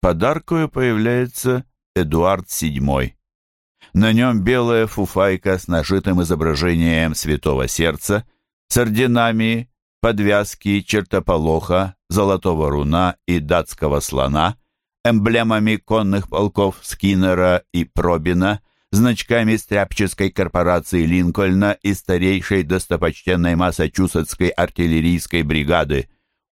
подаркою появляется Эдуард VII. На нем белая фуфайка с нашитым изображением святого сердца, с орденами, подвязки чертополоха, золотого руна и датского слона, эмблемами конных полков Скиннера и Пробина, значками стряпческой корпорации Линкольна и старейшей достопочтенной массачусетской артиллерийской бригады.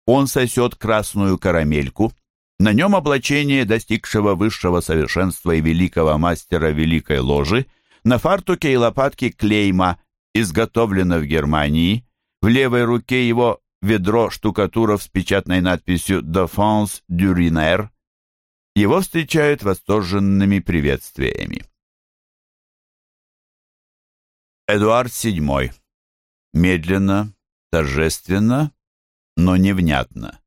Он сосет красную карамельку. На нем облачение достигшего высшего совершенства и великого мастера Великой Ложи, на фартуке и лопатке клейма, изготовлено в Германии, в левой руке его ведро штукатуров с печатной надписью «Défense du Riner». Его встречают восторженными приветствиями. Эдуард VII. Медленно, торжественно, но невнятно.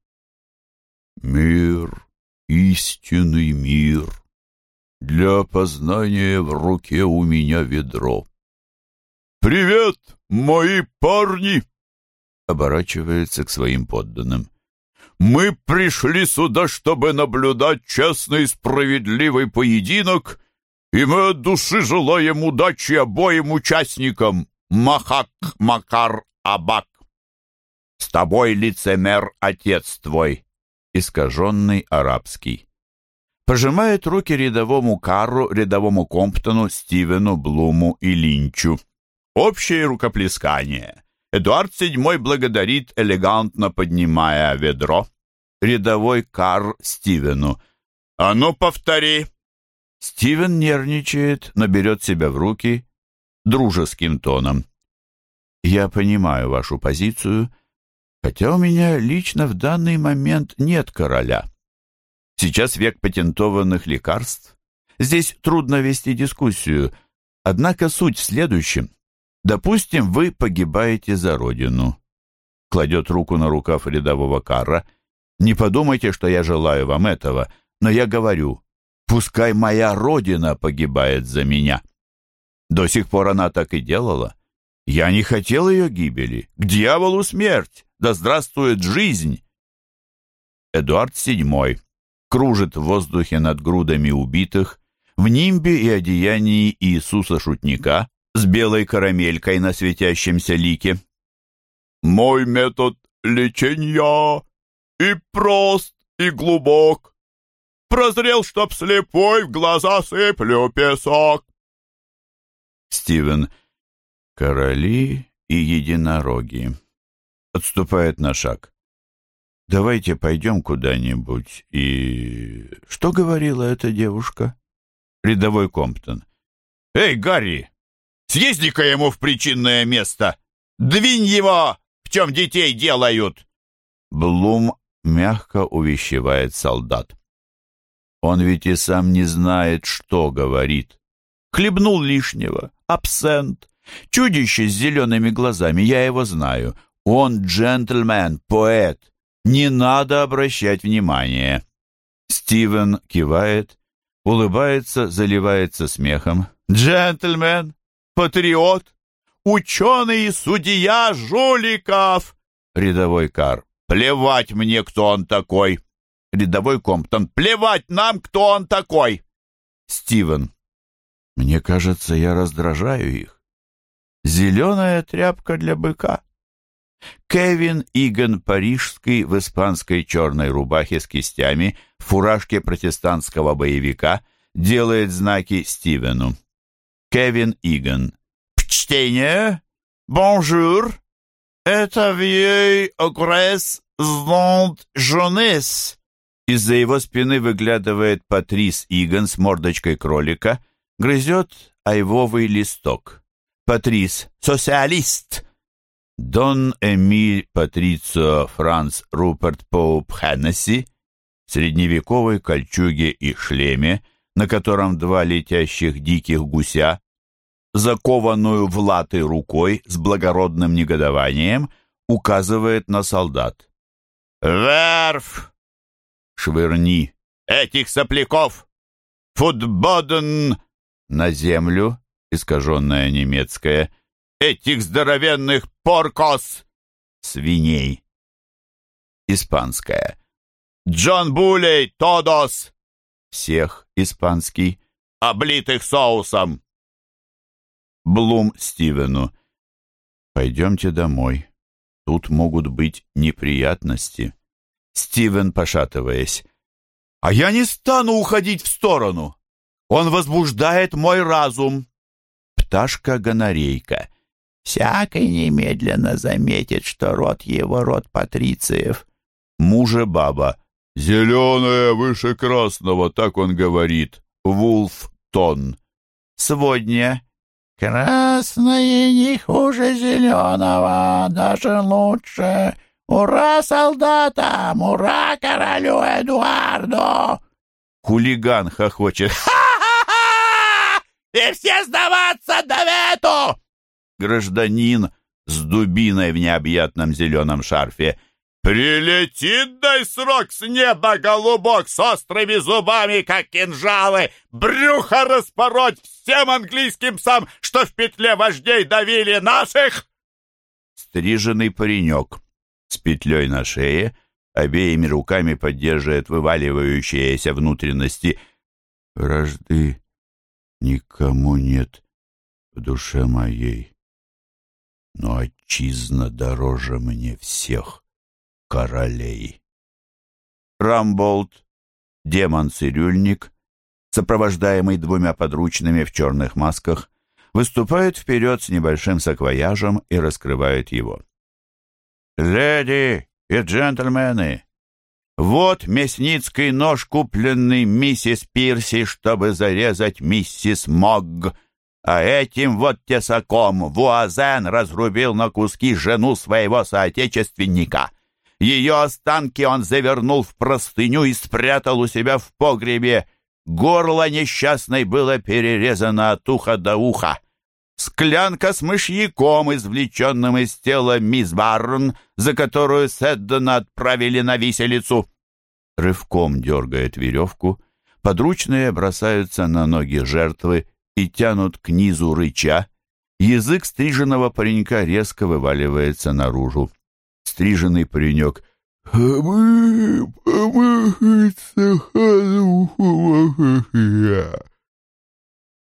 Мир, истинный мир. Для познания в руке у меня ведро. «Привет, мои парни!» Оборачивается к своим подданным. «Мы пришли сюда, чтобы наблюдать честный и справедливый поединок и мы от души желаем удачи обоим участникам. Махак Макар Абак. С тобой, лицемер, отец твой. Искаженный арабский. Пожимает руки рядовому Карру, рядовому Комптону, Стивену, Блуму и Линчу. Общее рукоплескание. Эдуард VII благодарит, элегантно поднимая ведро. Рядовой Карр Стивену. «А ну, повтори!» Стивен нервничает, но берет себя в руки дружеским тоном. «Я понимаю вашу позицию, хотя у меня лично в данный момент нет короля. Сейчас век патентованных лекарств. Здесь трудно вести дискуссию, однако суть в следующем. Допустим, вы погибаете за родину». Кладет руку на рукав рядового Карра. «Не подумайте, что я желаю вам этого, но я говорю, Пускай моя родина погибает за меня. До сих пор она так и делала. Я не хотел ее гибели. К дьяволу смерть! Да здравствует жизнь! Эдуард VII кружит в воздухе над грудами убитых, в нимбе и одеянии Иисуса-шутника с белой карамелькой на светящемся лике. «Мой метод лечения и прост, и глубок, Прозрел, чтоб слепой, в глаза сыплю песок. Стивен. Короли и единороги. Отступает на шаг. Давайте пойдем куда-нибудь и... Что говорила эта девушка? Рядовой Комптон. Эй, Гарри, съезди-ка ему в причинное место. Двинь его, в чем детей делают. Блум мягко увещевает солдат. Он ведь и сам не знает, что говорит. Хлебнул лишнего, абсент. Чудище с зелеными глазами, я его знаю. Он джентльмен, поэт. Не надо обращать внимание. Стивен кивает, улыбается, заливается смехом. «Джентльмен, патриот, ученый и судья жуликов!» Рядовой Кар. «Плевать мне, кто он такой!» Рядовой Комптон. «Плевать нам, кто он такой!» Стивен. «Мне кажется, я раздражаю их. Зеленая тряпка для быка». Кевин Иган Парижский в испанской черной рубахе с кистями, в фуражке протестантского боевика, делает знаки Стивену. Кевин Иган. «Почтение! Bonjour! La vieille ogresse aux dents jaunes!» Из-за его спины выглядывает Патрис Иган с мордочкой кролика, грызет айвовый листок. Патрис — социалист! Дон Эмиль Патрицио Франц Руперт Поуп Хеннесси в средневековой кольчуге и шлеме, на котором два летящих диких гуся, закованную в латы рукой с благородным негодованием, указывает на солдат. «Верф! швырни этих сопляков! Футбоден на землю, искаженная немецкая, этих здоровенных поркос, свиней. Испанская. Джон Булей, Тодос, всех, испанский, облитых соусом. Блум Стивену. Пойдемте домой. Тут могут быть неприятности. Стивен, пошатываясь. А я не стану уходить в сторону. Он возбуждает мой разум. Пташка-гонорейка. Всякий немедленно заметит, что род его род патрициев. Мужа баба. «Зеленое выше красного», так он говорит. Вулф Тон. Сводня. «Красное не хуже зеленого, даже лучше. Ура солдатам! Ура королю Эдуарду!» Хулиган хохочет. «Ха-ха-ха! И все сдаваться довету!» Гражданин с дубиной в необъятном зеленом шарфе. «Прилетит, дай срок с неба, голубок, с острыми зубами, как кинжалы, брюхо распороть всем английским псам, что в петле вождей давили наших!» Стриженный паренек с петлей на шее, обеими руками поддерживает вываливающиеся внутренности. «Вражды никому нет в душе моей, но отчизна дороже мне всех» королей. Рамболд, демон-цирюльник, сопровождаемый двумя подручными в черных масках, выступает вперед с небольшим саквояжем и раскрывает его. «Леди и джентльмены, вот мясницкий нож, купленный миссис Пирси, чтобы зарезать миссис Могг, а этим вот тесаком Вуазен разрубил на куски жену своего соотечественника». Ее останки он завернул в простыню и спрятал у себя в погребе. Горло несчастной было перерезано от уха до уха. Склянка с мышьяком, извлеченным из тела мисс Барн, за которую Седдона отправили на виселицу. Рывком дергает веревку. Подручные бросаются на ноги жертвы и тянут к низу рыча. Язык стриженного паренька резко вываливается наружу стриженный паренек.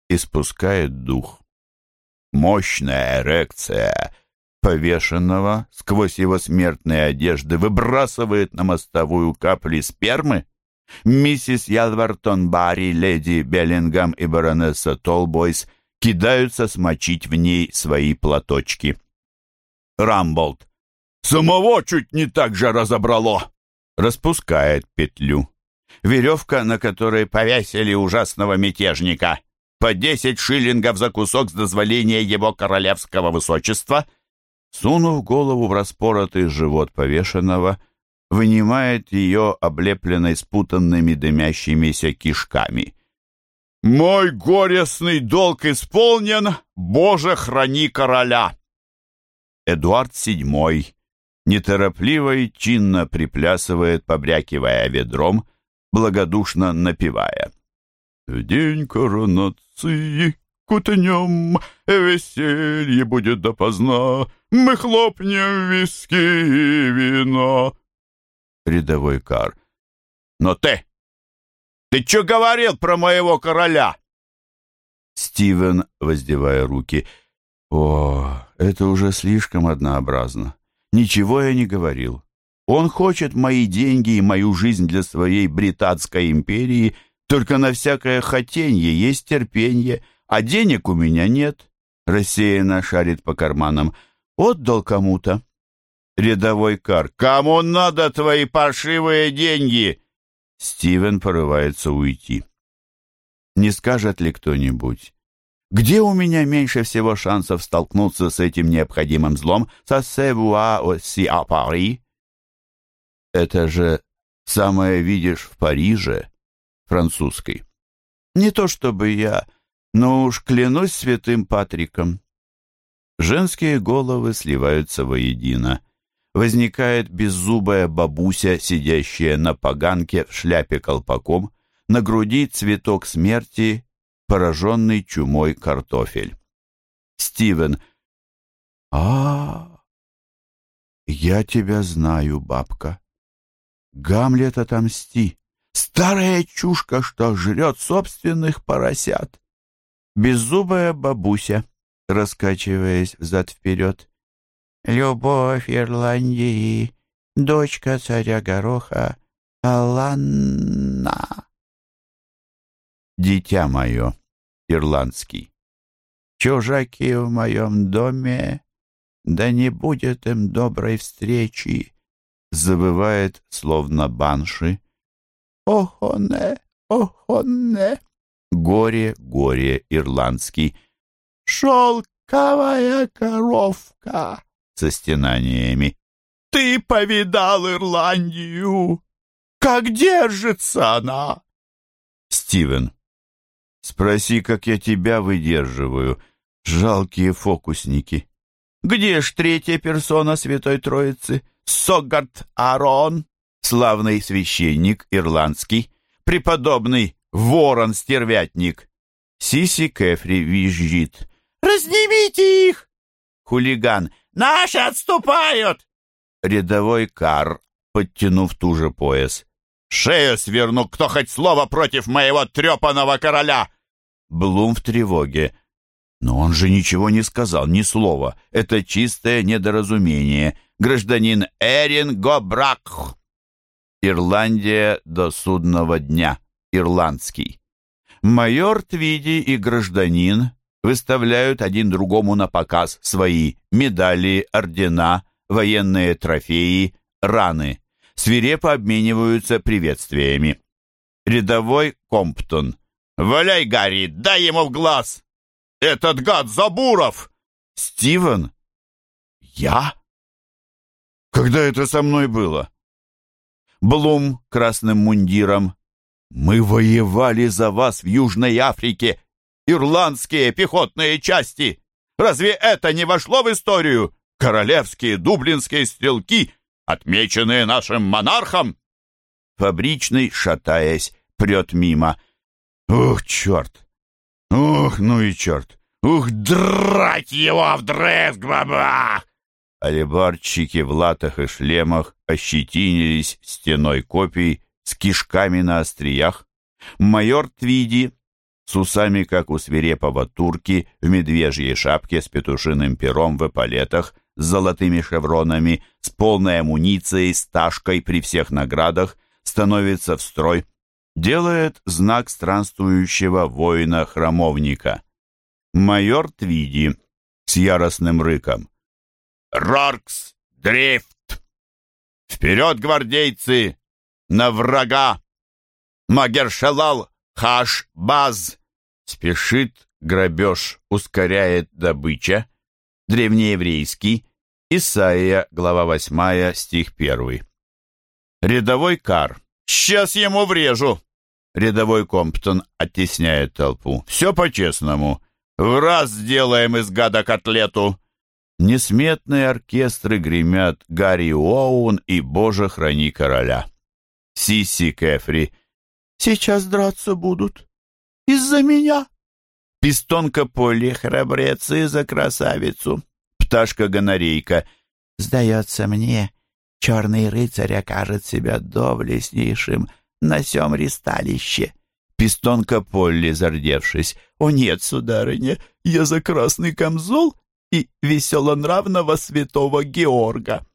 Испускает дух. Мощная эрекция повешенного сквозь его смертные одежды выбрасывает на мостовую капли спермы. Миссис Ялвартон Барри, леди Беллингам и баронесса Толбойс кидаются смочить в ней свои платочки. Рамболд Самого чуть не так же разобрало. Распускает петлю. Веревка, на которой повесили ужасного мятежника. По десять шиллингов за кусок с дозволения его королевского высочества. Сунув голову в распоротый живот повешенного, вынимает ее, облепленной спутанными дымящимися кишками. «Мой горестный долг исполнен, Боже, храни короля!» Эдуард VII неторопливо и чинно приплясывает, побрякивая ведром, благодушно напевая. «В день коронации кутнем, веселье будет допоздна, мы хлопнем виски и вино». Рядовой кар. «Но ты! Ты что говорил про моего короля?» Стивен, воздевая руки. «О, это уже слишком однообразно. Ничего я не говорил. Он хочет мои деньги и мою жизнь для своей британской империи, только на всякое хотенье есть терпение, а денег у меня нет. Рассеянно шарит по карманам. Отдал кому-то. Рядовой кар. Кому надо твои паршивые деньги? Стивен порывается уйти. Не скажет ли кто-нибудь? Где у меня меньше всего шансов столкнуться с этим необходимым злом? Сассевуа aussi à Paris? Это же самое видишь в Париже, французской. Не то чтобы я, но уж клянусь святым Патриком. Женские головы сливаются воедино. Возникает беззубая бабуся, сидящая на поганке в шляпе колпаком, на груди цветок смерти пораженный чумой картофель. Стивен. а, Я тебя знаю, бабка. Гамлет отомсти. Старая чушка, что жрет собственных поросят. Беззубая бабуся, раскачиваясь взад-вперед. Любовь Ирландии, дочка царя Гороха, Аланна. Дитя мое, ирландский, чужаки в моем доме, да не будет им доброй встречи, забывает, словно банши. Охоне, охоне. Горе, горе, ирландский. Шелковая коровка со стенаниями. Ты повидал Ирландию? Как держится она? Стивен. Спроси, как я тебя выдерживаю, жалкие фокусники. Где ж третья персона Святой Троицы? Согарт Арон, славный священник ирландский, преподобный ворон-стервятник. Сиси Кэфри визжит. «Разнимите их!» Хулиган. «Наши отступают!» Рядовой Кар, подтянув ту же пояс. «Шею сверну, кто хоть слово против моего трепаного короля!» Блум в тревоге. Но он же ничего не сказал, ни слова. Это чистое недоразумение. Гражданин Эрин Гобрак. Ирландия до судного дня. Ирландский. Майор Твиди и гражданин выставляют один другому на показ свои медали, ордена, военные трофеи, раны. Свирепо обмениваются приветствиями. Рядовой Комптон. «Валяй, Гарри, дай ему в глаз!» «Этот гад Забуров!» «Стивен?» «Я?» «Когда это со мной было?» Блум красным мундиром. «Мы воевали за вас в Южной Африке! Ирландские пехотные части! Разве это не вошло в историю? Королевские дублинские стрелки, отмеченные нашим монархом!» Фабричный, шатаясь, прет мимо. «Ух, черт! Ух, ну и черт! Ух, драть его в дреск, бабах! Алибарщики в латах и шлемах ощетинились стеной копий с кишками на остриях. Майор Твиди с усами, как у свирепого турки, в медвежьей шапке с петушиным пером в эполетах, с золотыми шевронами, с полной амуницией, с ташкой при всех наградах, становится в строй — делает знак странствующего воина-храмовника. Майор Твиди с яростным рыком. «Роркс! Дрифт! Вперед, гвардейцы! На врага! Магершалал! Хаш-баз!» Спешит грабеж, ускоряет добыча. Древнееврейский. Исаия, глава 8, стих 1. Рядовой кар. «Сейчас ему врежу!» Рядовой Комптон оттесняет толпу. «Все по-честному. В раз сделаем из гада котлету!» Несметные оркестры гремят Гарри Уоун и «Боже, храни короля». Сиси Кэфри. «Сейчас драться будут. Из-за меня». Пистонка Полли, храбрец и за красавицу. Пташка-гонорейка. «Сдается мне, черный рыцарь окажет себя доблестнейшим на сём ристалище. Пистонка Полли, зардевшись, «О нет, сударыня, я за красный камзол и веселонравного святого Георга».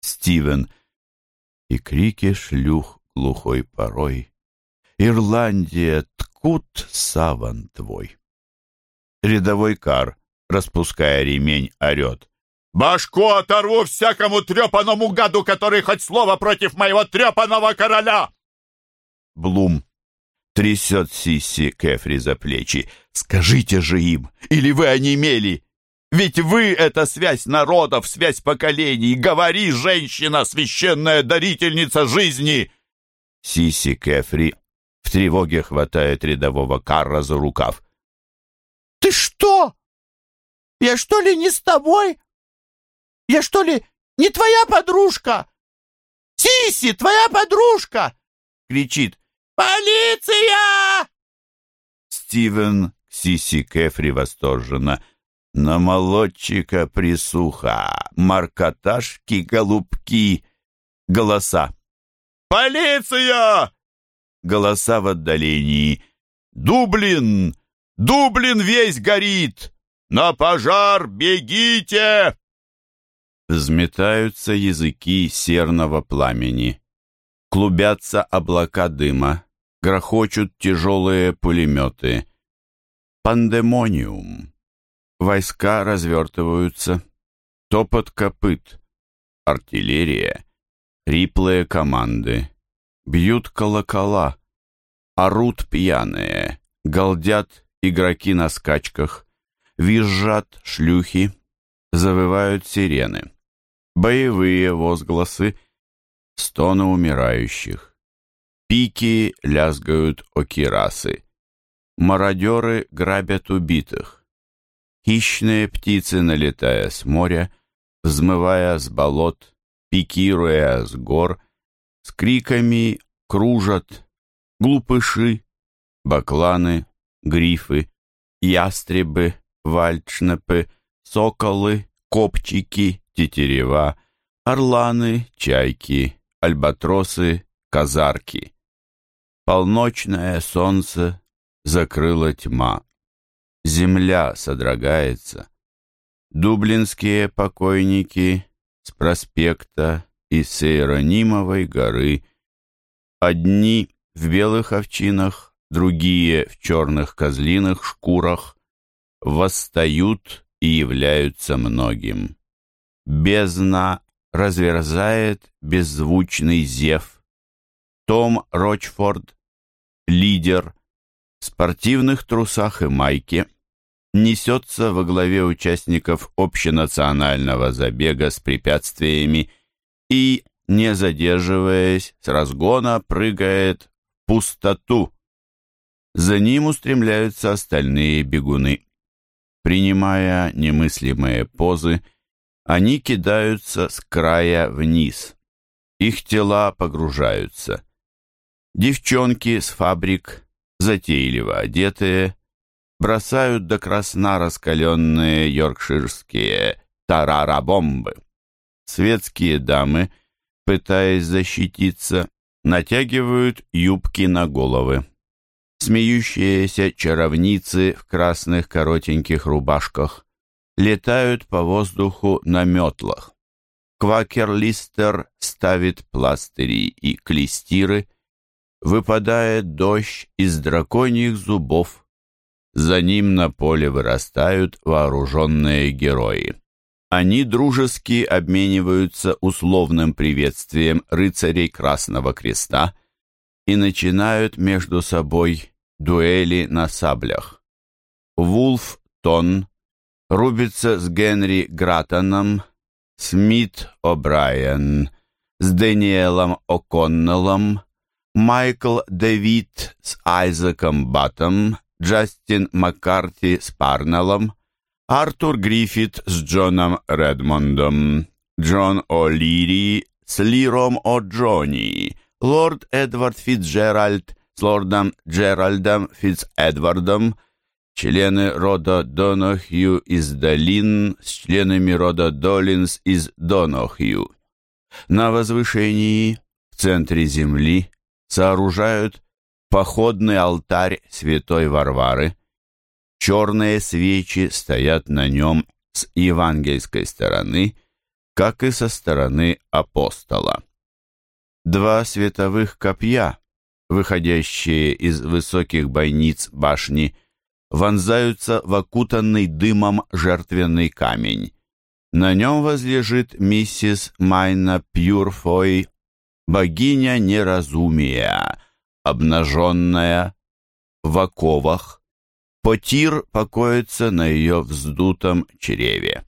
Стивен. И крики шлюх глухой порой. Ирландия, ткут саван твой. Рядовой кар, распуская ремень, орет. «Башку оторву всякому трепаному гаду, который хоть слово против моего трепаного короля!» Блум трясет Сисси Кэфри за плечи. «Скажите же им, или вы онемели? Ведь вы — это связь народов, связь поколений. Говори, женщина, священная дарительница жизни!» Сисси Кэфри в тревоге хватает рядового Карра за рукав. «Ты что? Я что ли не с тобой? Я что ли не твоя подружка? Сиси, твоя подружка!» кричит. «Полиция!» Стивен Сиси Кефри восторженно. На молодчика присуха, маркоташки, голубки, голоса. «Полиция! Голоса в отдалении. «Дублин! Дублин весь горит! На пожар бегите!» Взметаются языки серного пламени. Клубятся облака дыма, грохочут тяжелые пулеметы. Пандемониум. Войска развертываются. Топот копыт. Артиллерия. Риплые команды. Бьют колокола. Орут пьяные. Галдят игроки на скачках. Визжат шлюхи. Завывают сирены. Боевые возгласы. Стоны умирающих. Пики лязгают о кирасы. Мародеры грабят убитых. Хищные птицы, налетая с моря, взмывая с болот, пикируя с гор, с криками кружат глупыши, бакланы, грифы, ястребы, вальчнепы, соколы, копчики, тетерева, орланы, чайки, альбатросы, казарки. Полночное солнце закрыла тьма. Земля содрогается. Дублинские покойники с проспекта и с Иеронимовой горы. Одни в белых овчинах, другие в черных козлиных шкурах восстают и являются многим. Бездна разверзает беззвучный зев. Том Рочфорд, лидер, в спортивных трусах и майке, несется во главе участников общенационального забега с препятствиями и, не задерживаясь, с разгона прыгает в пустоту. За ним устремляются остальные бегуны. Принимая немыслимые позы, они кидаются с края вниз. Их тела погружаются. Девчонки с фабрик, затейливо одетые, бросают до красна раскаленные йоркширские тарарабомбы. Светские дамы, пытаясь защититься, натягивают юбки на головы. Смеющиеся чаровницы в красных коротеньких рубашках летают по воздуху на метлах. Квакер-листер ставит пластыри и клестиры, выпадает дождь из драконьих зубов, за ним на поле вырастают вооруженные герои. Они дружески обмениваются условным приветствием рыцарей Красного Креста и начинают между собой дуэли на саблях. Вулф Тон рубится с Генри Гратоном, Смит О'Брайен с Дэниелом О'Коннеллом, Майкл Дэвид с Айзеком Баттом Джастин Маккарти с Парнеллом, Артур Гриффит с Джоном Редмондом, Джон О'Лири с Лиром О'Джони, лорд Эдвард Фитцджеральд с лордом Джеральдом Фитц-Эдвардом, члены рода Донохью из Долин с членами рода Долинс из Донохью. На возвышении в центре земли сооружают походный алтарь святой Варвары. Черные свечи стоят на нем с евангельской стороны, как и со стороны апостола. Два световых копья, выходящие из высоких бойниц башни, вонзаются в окутанный дымом жертвенный камень. На нем возлежит миссис Майна Пьюрфой, богиня неразумия, обнаженная, в оковах, потир покоится на ее вздутом чреве.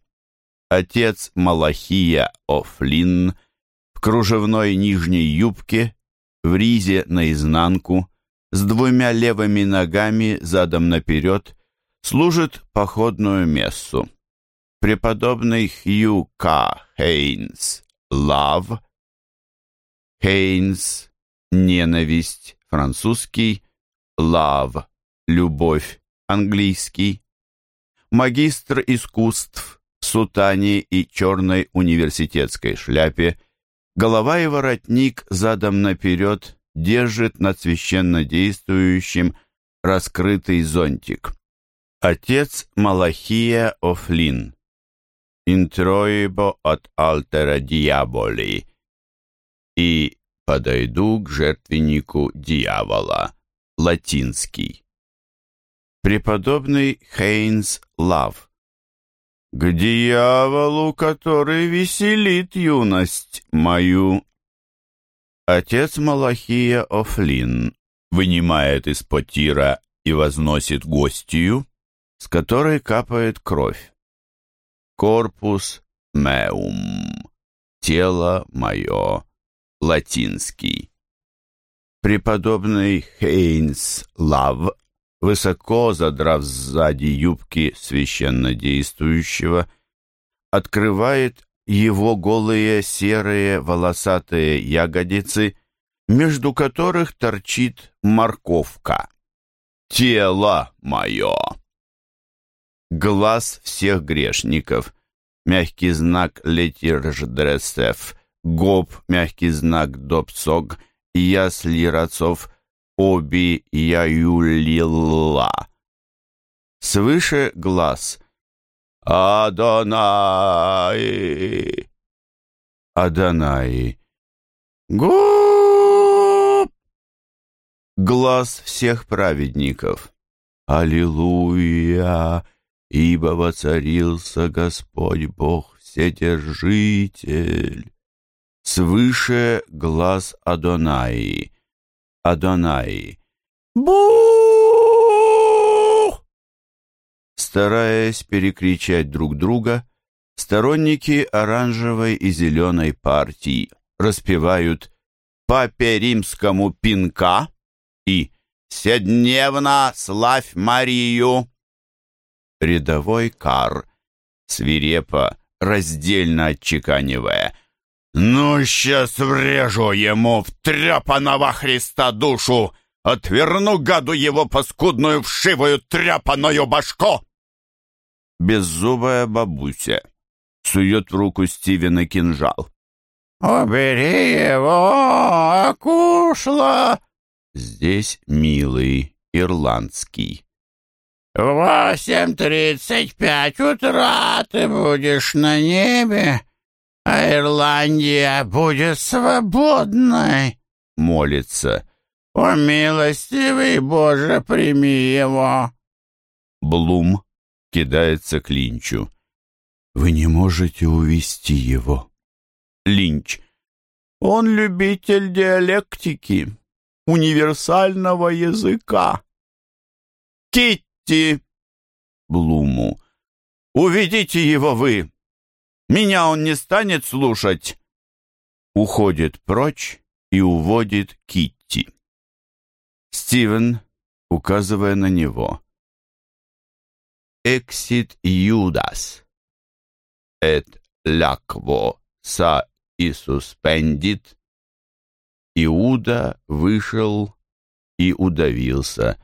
Отец Малахия Офлин в кружевной нижней юбке, в ризе наизнанку, с двумя левыми ногами задом наперед, служит походную мессу. Преподобный Хью К. Хейнс Лав Хейнс Ненависть французский, love, любовь, английский, магистр искусств в сутане и черной университетской шляпе, голова и воротник задом наперед держит над священно действующим раскрытый зонтик. Отец Малахия Офлин. Интроибо от алтера дьяволи. И подойду к жертвеннику дьявола. Латинский. Преподобный Хейнс Лав. К дьяволу, который веселит юность мою. Отец Малахия Офлин вынимает из потира и возносит гостью, с которой капает кровь. Корпус меум. Тело мое. Латинский. Преподобный Хейнс Лав, высоко задрав сзади юбки священно действующего, открывает его голые серые волосатые ягодицы, между которых торчит морковка. Тело мое! Глаз всех грешников, мягкий знак летирждресев, гоп, мягкий знак допсог, ясли рацов, оби яюлила. Свыше глаз — Адонай. Адонай. Гоп! Глаз всех праведников. Аллилуйя! Ибо воцарился Господь Бог Вседержитель. Свыше глаз Адонаи. Адонаи. Бу! Стараясь перекричать друг друга, сторонники оранжевой и зеленой партии распевают «Папе римскому пинка» и «Седневно славь Марию». Рядовой кар, свирепо, раздельно отчеканивая «Ну, сейчас врежу ему в тряпаного Христа душу, отверну гаду его паскудную вшивую тряпаную башку!» беззубая бабуся сует в руку Стивена кинжал. «Убери его, окушла!» Здесь милый, ирландский. «В восемь тридцать пять утра ты будешь на небе, а Ирландия будет свободной!» Молится. «О, милостивый Боже, прими его!» Блум кидается к Линчу. «Вы не можете увести его». Линч. «Он любитель диалектики, универсального языка». «Китти!» Блуму. «Уведите его вы! Меня он не станет слушать!» Уходит прочь и уводит Китти. Стивен, указывая на него. exit Iudas, et lacvo sa и суспендит. Иуда вышел и удавился.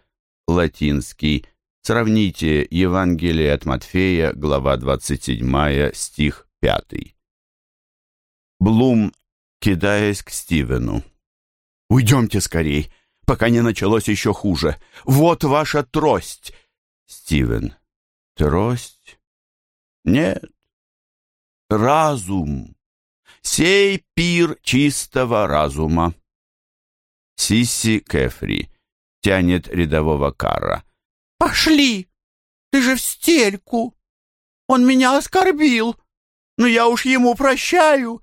Латинский. Сравните Евангелие от Матфея, глава 27, стих 5. Блум, кидаясь к Стивену. «Уйдемте скорей, пока не началось еще хуже. Вот ваша трость!» Стивен. Трость? Нет. Разум. Сей пир чистого разума. Сисси Кефри тянет рядового кара. «Пошли! Ты же в стельку! Он меня оскорбил! Но я уж ему прощаю!»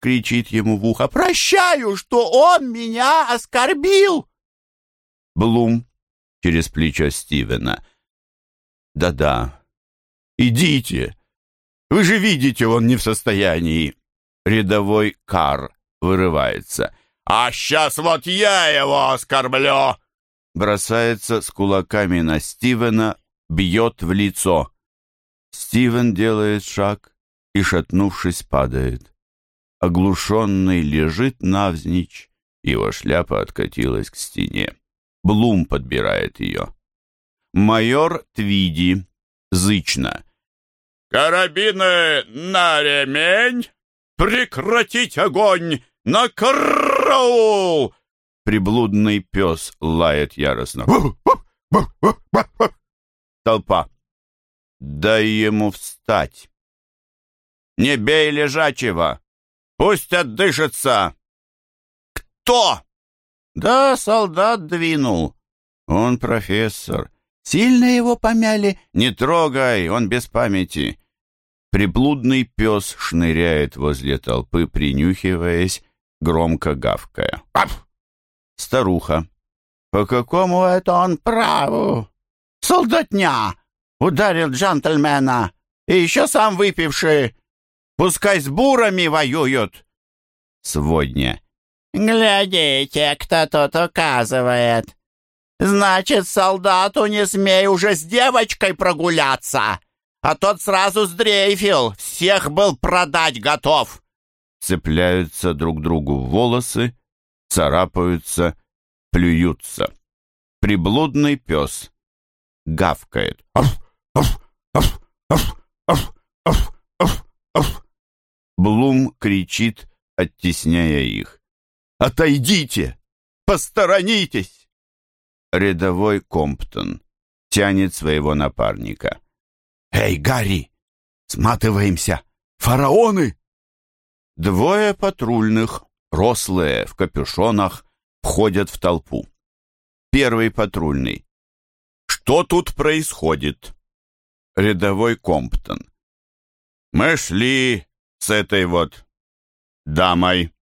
Кричит ему в ухо. «Прощаю, что он меня оскорбил!» Блум через плечо Стивена. Да-да. Идите. Вы же видите, он не в состоянии. Рядовой Кар вырывается. А сейчас вот я его оскорблю. Бросается с кулаками на Стивена, бьет в лицо. Стивен делает шаг и, шатнувшись, падает. Оглушенный лежит навзничь, его шляпа откатилась к стене. Блум подбирает ее. Майор Твиди. Зычно. «Карабины на ремень! Прекратить огонь! На караул! Приблудный пес лает яростно. Толпа. Дай ему встать. Не бей лежачего. Пусть отдышится. Кто? Да, солдат двинул. Он профессор. Сильно его помяли? Не трогай, он без памяти. Приблудный пес шныряет возле толпы, принюхиваясь, громко гавкая. Ап! Старуха. По какому это он праву? Солдатня! Ударил джентльмена. И еще сам выпивший. Пускай с бурами воюют. Сводня. Глядите, кто тут указывает. Значит, солдату не смей уже с девочкой прогуляться. А тот сразу сдрейфил, всех был продать готов. Цепляются друг другу в волосы, царапаются, плюются. Приблудный пес гавкает. Блум кричит, оттесняя их. «Отойдите! Посторонитесь!» Рядовой Комптон тянет своего напарника. «Эй, Гарри! Сматываемся! Фараоны!» Двое патрульных, рослые, в капюшонах, входят в толпу. Первый патрульный. «Что тут происходит?» Рядовой Комптон. «Мы шли с этой вот дамой,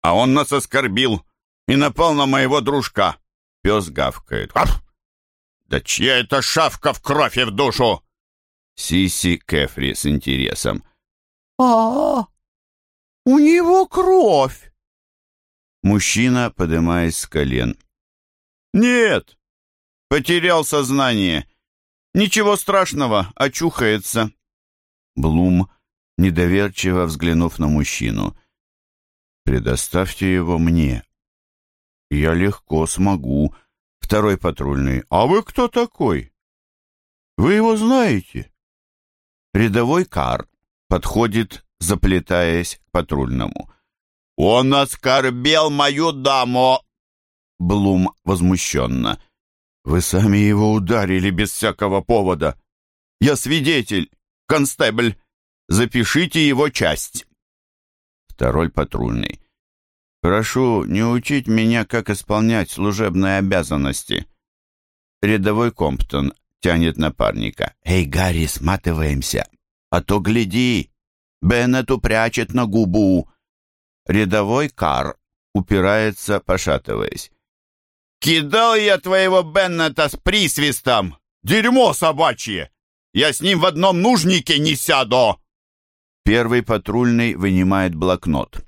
а он нас оскорбил и напал на моего дружка. Пес гавкает. Аф! «Да чья это шавка в кровь и в душу?» Сиси Кефри с интересом. а, -а, -а у него кровь!» Мужчина, поднимаясь с колен. «Нет! Потерял сознание. Ничего страшного, очухается». Блум, недоверчиво взглянув на мужчину. «Предоставьте его мне. «Я легко смогу». Второй патрульный. «А вы кто такой?» «Вы его знаете?» Рядовой кар подходит, заплетаясь к патрульному. «Он оскорбил мою даму!» Блум возмущенно. «Вы сами его ударили без всякого повода. Я свидетель, констебль. Запишите его часть». Второй патрульный. Прошу не учить меня, как исполнять служебные обязанности. Рядовой Комптон тянет напарника. Эй, Гарри, сматываемся. А то гляди, Беннет упрячет на губу. Рядовой Кар упирается, пошатываясь. «Кидал я твоего Беннета с присвистом! Дерьмо собачье! Я с ним в одном нужнике не сяду!» Первый патрульный вынимает блокнот.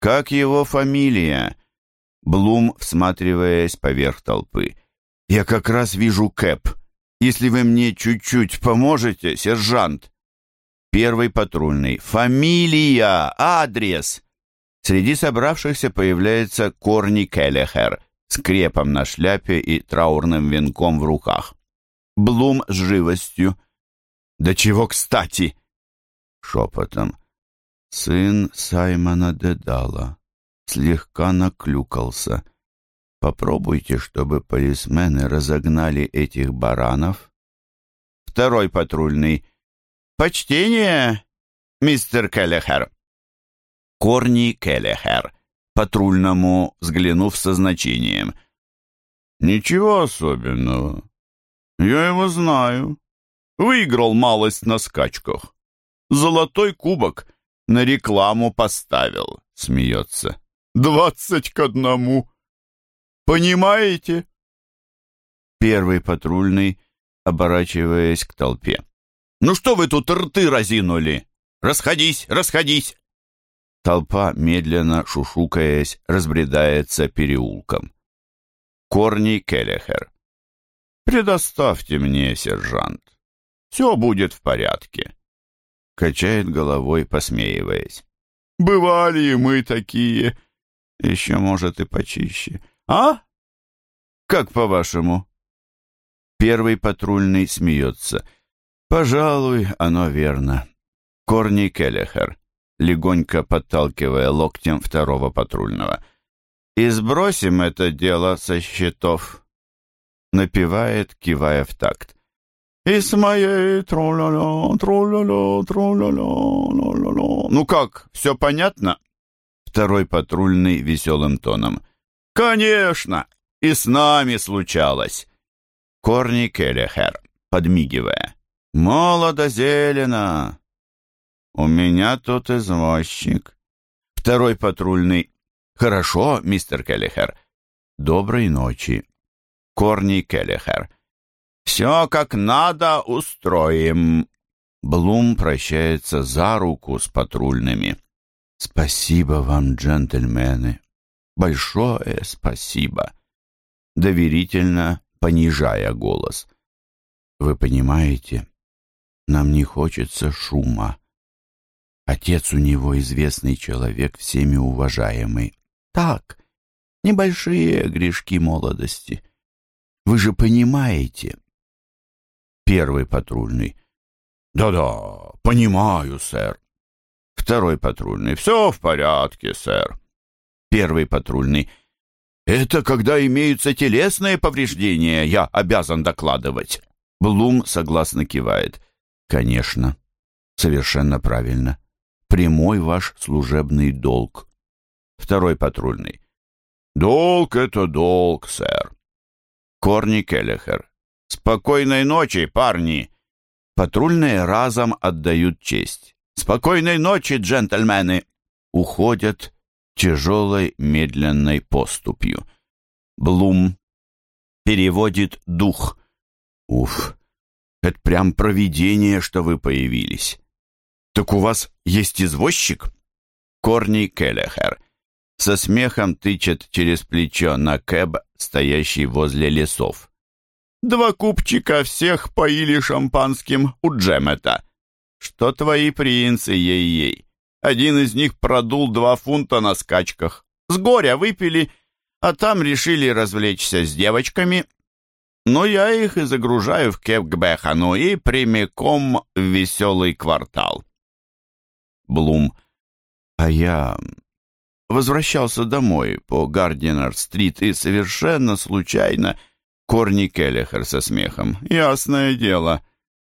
«Как его фамилия?» Блум, всматриваясь поверх толпы. «Я как раз вижу Кэп. Если вы мне чуть-чуть поможете, сержант». Первый патрульный. «Фамилия! Адрес!» Среди собравшихся появляется Корни Келлехер с крепом на шляпе и траурным венком в руках. Блум с живостью. «Да чего кстати!» Шепотом. Сын Саймона Дедала слегка наклюкался. Попробуйте, чтобы полисмены разогнали этих баранов. Второй патрульный. Почтение, мистер Келлехер. Корни Келлехер, патрульному взглянув со значением. Ничего особенного. Я его знаю. Выиграл малость на скачках. Золотой кубок — на рекламу поставил, смеется. Двадцать к одному. Понимаете? Первый патрульный, оборачиваясь к толпе. Ну что вы тут рты разинули? Расходись, расходись. Толпа, медленно шушукаясь, разбредается переулком. Корни Келлехер. «Предоставьте мне, сержант. Все будет в порядке качает головой, посмеиваясь. «Бывали и мы такие. Еще, может, и почище. А? Как по-вашему?» Первый патрульный смеется. «Пожалуй, оно верно». Корни Келлехер, легонько подталкивая локтем второго патрульного. и сбросим это дело со счетов. Напевает, кивая в такт. И с моей тру-ля-ля, тру-ля-ля, тру-ля-ля, Ну как, все понятно? Второй патрульный веселым тоном. Конечно, и с нами случалось. Корни Келлихер, подмигивая. Молодо зелено. У меня тут извозчик. Второй патрульный. Хорошо, мистер Келлихер. Доброй ночи. Корни Келлихер. «Все как надо устроим». Блум прощается за руку с патрульными. «Спасибо вам, джентльмены. Большое спасибо». Доверительно, понижая голос. «Вы понимаете, нам не хочется шума. Отец у него известный человек, всеми уважаемый. Так, небольшие грешки молодости. Вы же понимаете, Первый патрульный. «Да-да, понимаю, сэр». Второй патрульный. «Все в порядке, сэр». Первый патрульный. «Это когда имеются телесные повреждения, я обязан докладывать». Блум согласно кивает. «Конечно. Совершенно правильно. Прямой ваш служебный долг». Второй патрульный. «Долг — это долг, сэр». Корни Келлихер. «Спокойной ночи, парни!» Патрульные разом отдают честь. «Спокойной ночи, джентльмены!» Уходят тяжелой медленной поступью. Блум переводит дух. «Уф, это прям провидение, что вы появились. Так у вас есть извозчик?» Корни Келлехер со смехом тычет через плечо на кэб, стоящий возле лесов. Два купчика всех поили шампанским у Джемета. Что твои принцы, ей-ей. Один из них продул два фунта на скачках. С горя выпили, а там решили развлечься с девочками. Но я их и загружаю в Кепкбехану и прямиком в веселый квартал. Блум. А я возвращался домой по Гардинер-стрит и совершенно случайно Корни Келлихер со смехом. «Ясное дело.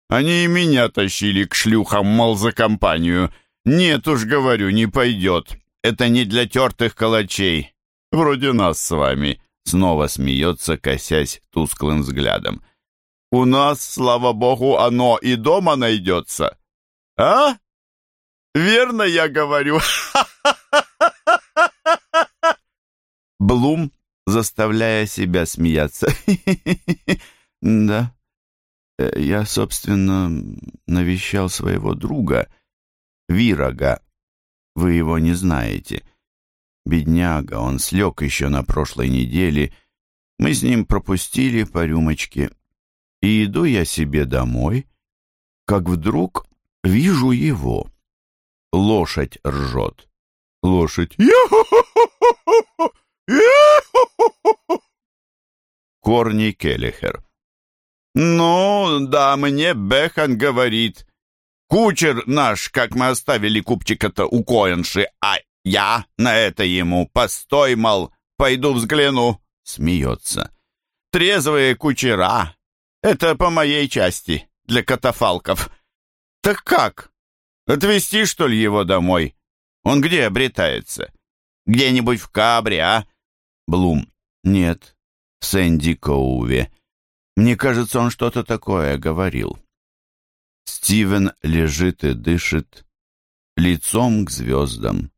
Они и меня тащили к шлюхам, мол, за компанию. Нет уж, говорю, не пойдет. Это не для тертых калачей. Вроде нас с вами». Снова смеется, косясь тусклым взглядом. «У нас, слава богу, оно и дома найдется. А? Верно я говорю?» Блум заставляя себя смеяться. «Да, э, я, собственно, навещал своего друга, Вирога. Вы его не знаете. Бедняга, он слег еще на прошлой неделе. Мы с ним пропустили по рюмочке. И иду я себе домой, как вдруг вижу его. Лошадь ржет. Лошадь. Корни Келлихер. «Ну, да, мне Бехан говорит. Кучер наш, как мы оставили купчика-то у Коэнши, а я на это ему постой, мол, пойду взгляну». Смеется. «Трезвые кучера. Это по моей части, для катафалков. Так как? Отвезти, что ли, его домой? Он где обретается? Где-нибудь в Кабре, а?» Блум. «Нет, Сэнди Коуве. Мне кажется, он что-то такое говорил». Стивен лежит и дышит, лицом к звездам.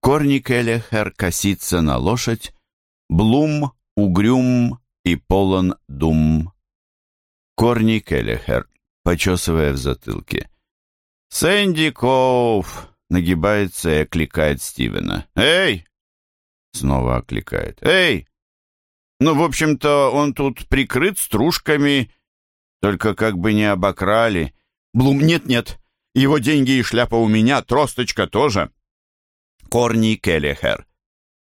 Корни Келлихер косится на лошадь, Блум, угрюм и полон дум. Корни Келлихер, почесывая в затылке. «Сэнди Коув!» — нагибается и окликает Стивена. «Эй, Снова окликает. «Эй! Ну, в общем-то, он тут прикрыт стружками, только как бы не обокрали. Блум, нет-нет, его деньги и шляпа у меня, тросточка тоже». Корни Келлихер.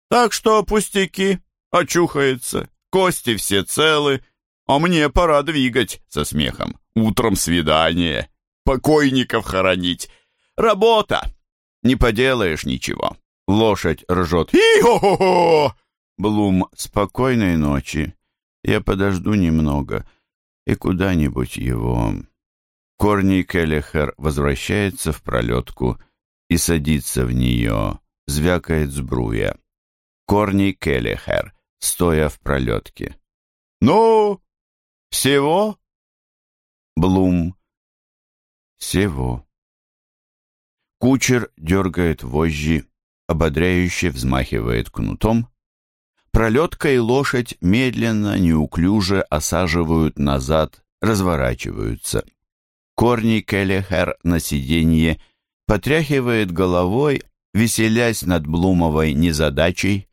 «Так что пустяки, очухается, кости все целы, а мне пора двигать со смехом. Утром свидание, покойников хоронить. Работа! Не поделаешь ничего». Лошадь ржет. «Хи-хо-хо-хо! Блум, спокойной ночи. Я подожду немного и куда-нибудь его...» Корни Келлихер возвращается в пролетку и садится в нее, звякает сбруя. Корни Келлихер, стоя в пролетке. «Ну, всего?» Блум. «Всего». Кучер дергает вожжи, ободряюще взмахивает кнутом. Пролетка и лошадь медленно, неуклюже осаживают назад, разворачиваются. Корни Келлихер на сиденье потряхивает головой, веселясь над Блумовой незадачей.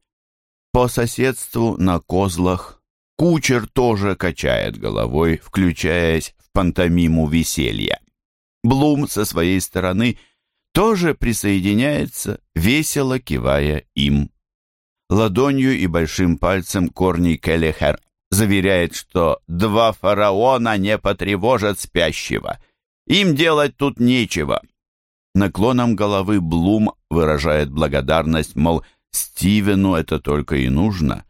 По соседству на козлах кучер тоже качает головой, включаясь в пантомиму веселья. Блум со своей стороны тоже присоединяется, весело кивая им. Ладонью и большим пальцем Корни Келлихер заверяет, что два фараона не потревожат спящего — им делать тут нечего. Наклоном головы Блум выражает благодарность, мол, Стивену это только и нужно.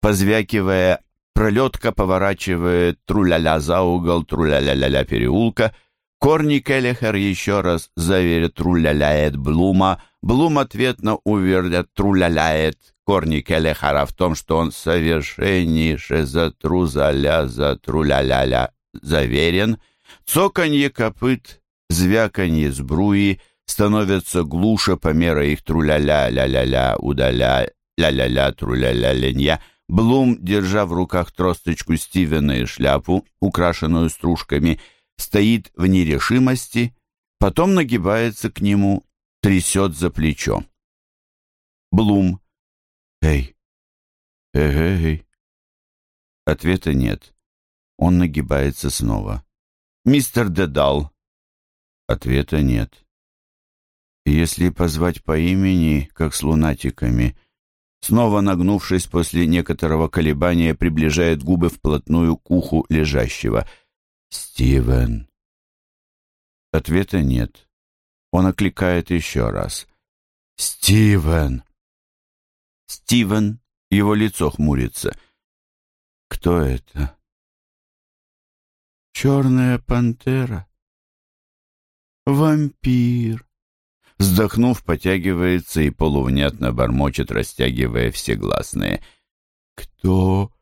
Позвякивая, пролетка поворачивает тру-ля-ля за угол тру-ля-ля-ля переулка. Корни Келлихер еще раз заверит тру-ля-ляет Блума. Блум ответно уверят тру-ля-ляет Корни Келлихера в том, что он совершеннейше за тру-за-ля за тру-ля-ля-ля заверен — Цоканье копыт, звяканье сбруи становятся глуше по мере их труля-ля, ля-ля-ля, удаля, ля-ля-ля, труля-ля-ленья. Блум, держа в руках тросточку Стивена и шляпу, украшенную стружками, стоит в нерешимости, потом нагибается к нему, трясет за плечо. Блум. «Эй! Эй-эй-эй!» Ответа нет. Он нагибается снова. «Мистер Дедал». Ответа нет. Если позвать по имени, как с лунатиками, снова нагнувшись после некоторого колебания, приближает губы вплотную к уху лежащего. «Стивен». Ответа нет. Он окликает еще раз. «Стивен!» «Стивен!» Его лицо хмурится. «Кто это?» Черная пантера. Вампир. Вздохнув, потягивается и полувнятно бормочет, растягивая все гласные. Кто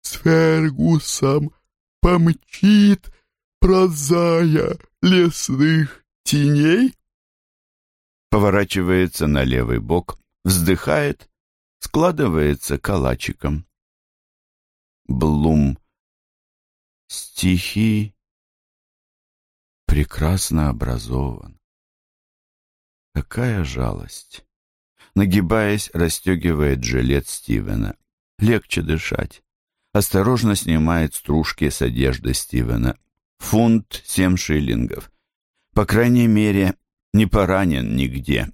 с Фергусом помчит, прозая лесных теней? Поворачивается на левый бок, вздыхает, складывается калачиком. Блум Стихи прекрасно образован. Какая жалость! Нагибаясь, расстегивает жилет Стивена. Легче дышать. Осторожно снимает стружки с одежды Стивена. Фунт семь шиллингов. По крайней мере, не поранен нигде.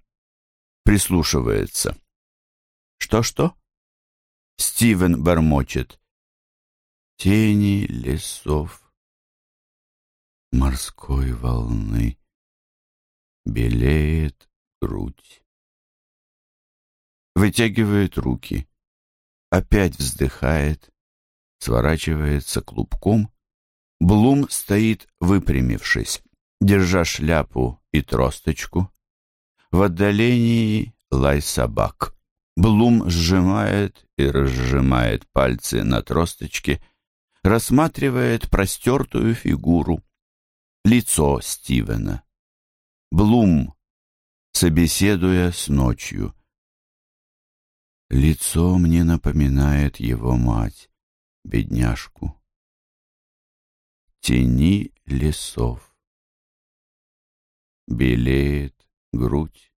Прислушивается. Что-что? Стивен бормочет тени лесов, морской волны, белеет грудь. Вытягивает руки, опять вздыхает, сворачивается клубком. Блум стоит, выпрямившись, держа шляпу и тросточку. В отдалении лай собак. Блум сжимает и разжимает пальцы на тросточке, рассматривает простертую фигуру, лицо Стивена. Блум, собеседуя с ночью. Лицо мне напоминает его мать, бедняжку. Тени лесов. Белеет грудь.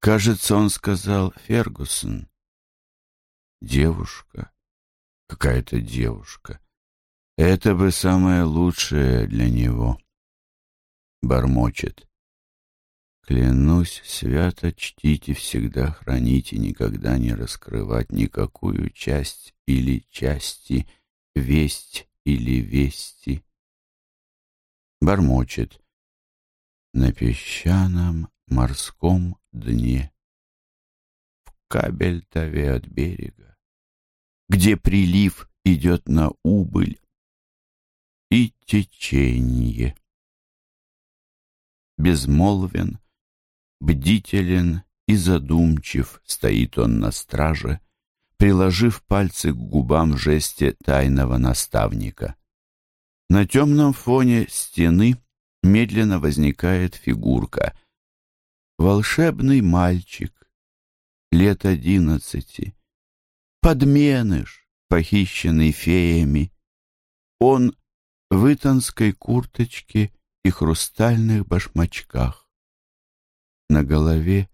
Кажется, он сказал Фергусон. Девушка какая-то девушка. Это бы самое лучшее для него. Бормочет. Клянусь, свято чтите, всегда храните, никогда не раскрывать никакую часть или части, весть или вести. Бормочет. На песчаном морском дне. В кабельтове от берега, где прилив идет на убыль и течение. Безмолвен, бдителен и задумчив стоит он на страже, приложив пальцы к губам в жесте тайного наставника. На темном фоне стены медленно возникает фигурка. Волшебный мальчик, лет одиннадцати, подменыш, похищенный феями. Он в итонской курточке и хрустальных башмачках. На голове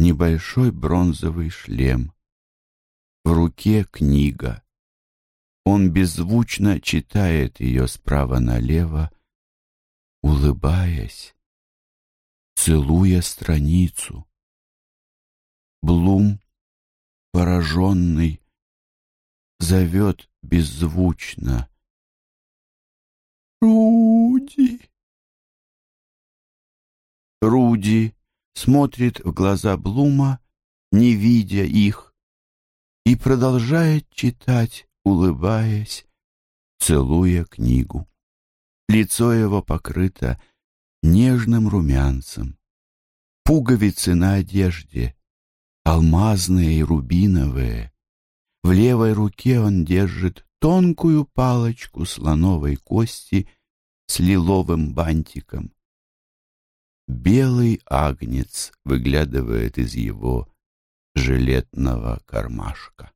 небольшой бронзовый шлем. В руке книга. Он беззвучно читает ее справа налево, улыбаясь, целуя страницу. Блум, пораженный, зовет беззвучно. «Руди!» Руди смотрит в глаза Блума, не видя их, и продолжает читать, улыбаясь, целуя книгу. Лицо его покрыто нежным румянцем. Пуговицы на одежде, алмазные и рубиновые. В левой руке он держит тонкую палочку слоновой кости с лиловым бантиком. Белый агнец выглядывает из его жилетного кармашка.